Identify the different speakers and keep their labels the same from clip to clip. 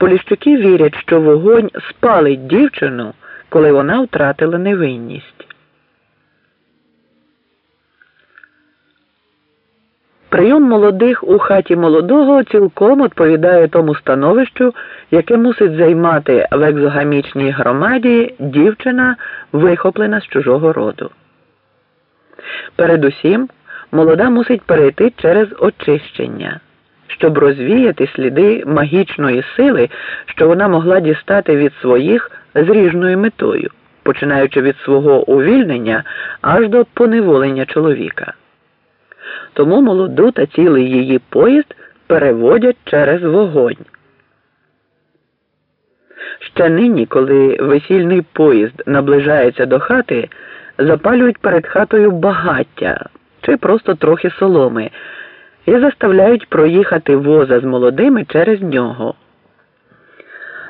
Speaker 1: Поліщуки вірять, що вогонь спалить дівчину, коли вона втратила невинність. Прийом молодих у хаті молодого цілком відповідає тому становищу, яке мусить займати в екзогамічній громаді дівчина, вихоплена з чужого роду. Передусім, молода мусить перейти через очищення, щоб розвіяти сліди магічної сили, що вона могла дістати від своїх з ріжною метою, починаючи від свого увільнення аж до поневолення чоловіка. Тому молоду та цілий її поїзд переводять через вогонь. Ще нині, коли весільний поїзд наближається до хати, запалюють перед хатою багаття чи просто трохи соломи і заставляють проїхати воза з молодими через нього.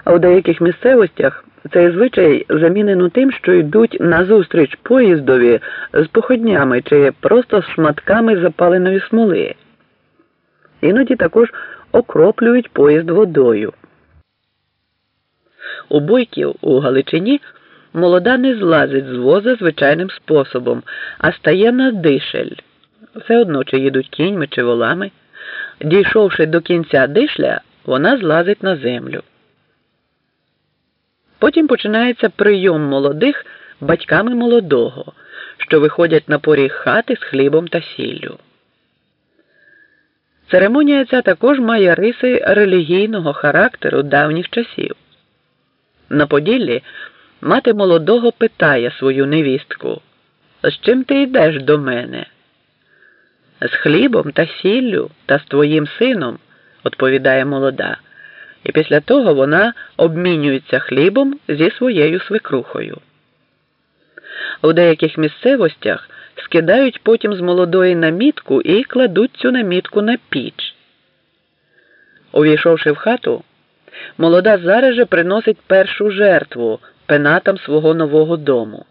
Speaker 1: А у деяких місцевостях цей звичай замінено тим, що йдуть назустріч поїздові з походнями чи просто з шматками запаленої смоли. Іноді також окроплюють поїзд водою. У бойків у Галичині молода не злазить з воза звичайним способом, а стає на дишель. Все одно чи їдуть кіньми чи волами. Дійшовши до кінця дишля, вона злазить на землю. Потім починається прийом молодих батьками молодого, що виходять на поріг хати з хлібом та сіллю. Церемонія ця також має риси релігійного характеру давніх часів. На Поділлі мати молодого питає свою невістку, з чим ти йдеш до мене? З хлібом та сіллю та з твоїм сином, відповідає молода і після того вона обмінюється хлібом зі своєю свекрухою. У деяких місцевостях скидають потім з молодої намітку і кладуть цю намітку на піч. Увійшовши в хату, молода зараз же приносить першу жертву пенатам свого нового дому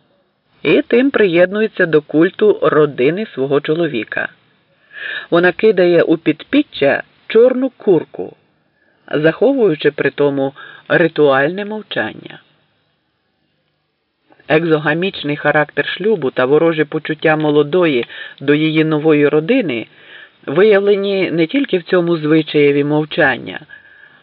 Speaker 1: і тим приєднується до культу родини свого чоловіка. Вона кидає у підпіччя чорну курку заховуючи при тому ритуальне мовчання. Екзогамічний характер шлюбу та ворожі почуття молодої до її нової родини виявлені не тільки в цьому звичаєві мовчання,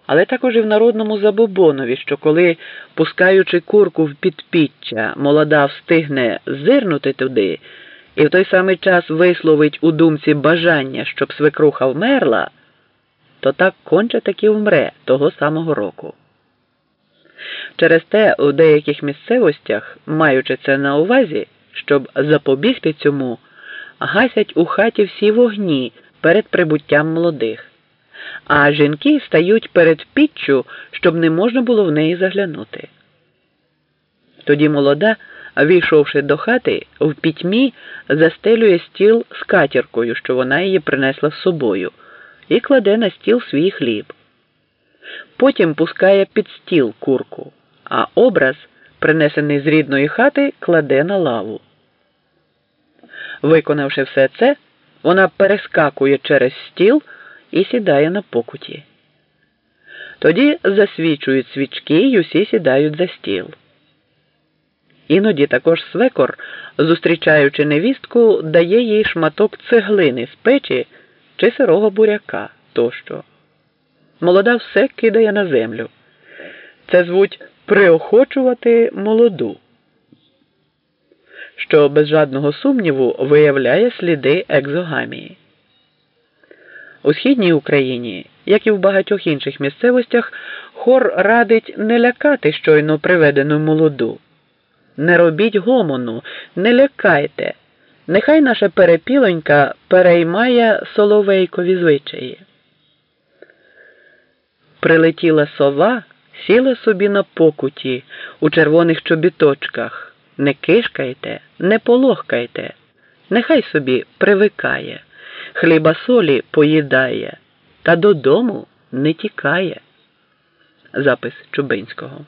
Speaker 1: але також і в народному забобонові, що коли, пускаючи курку в підпіччя, молода встигне зирнути туди і в той самий час висловить у думці бажання, щоб свекруха вмерла то так конче таки вмре того самого року. Через те у деяких місцевостях, маючи це на увазі, щоб запобігти цьому, гасять у хаті всі вогні перед прибуттям молодих, а жінки стають перед піччю, щоб не можна було в неї заглянути. Тоді молода, війшовши до хати, в пітьмі застелює стіл з катіркою, що вона її принесла з собою і кладе на стіл свій хліб. Потім пускає під стіл курку, а образ, принесений з рідної хати, кладе на лаву. Виконавши все це, вона перескакує через стіл і сідає на покуті. Тоді засвічують свічки й усі сідають за стіл. Іноді також свекор, зустрічаючи невістку, дає їй шматок цеглини з печі чи сирого буряка тощо. Молода все кидає на землю. Це звуть приохочувати молоду, що без жадного сумніву виявляє сліди екзогамії. У східній Україні, як і в багатьох інших місцевостях, хор радить не лякати щойно приведену молоду. Не робіть гомону, не лякайте. Нехай наша перепілонька переймає соловейкові звичаї. Прилетіла сова, сіла собі на покуті у червоних чобіточках. Не кишкайте, не полохкайте, нехай собі привикає, хліба солі поїдає, та додому не тікає. Запис Чубинського.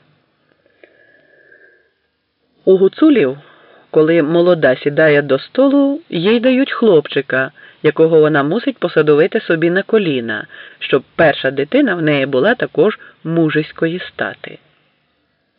Speaker 1: У гуцулів коли молода сідає до столу, їй дають хлопчика, якого вона мусить посадовити собі на коліна, щоб перша дитина в неї була також мужиської стати.